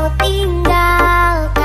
kau tinggalkan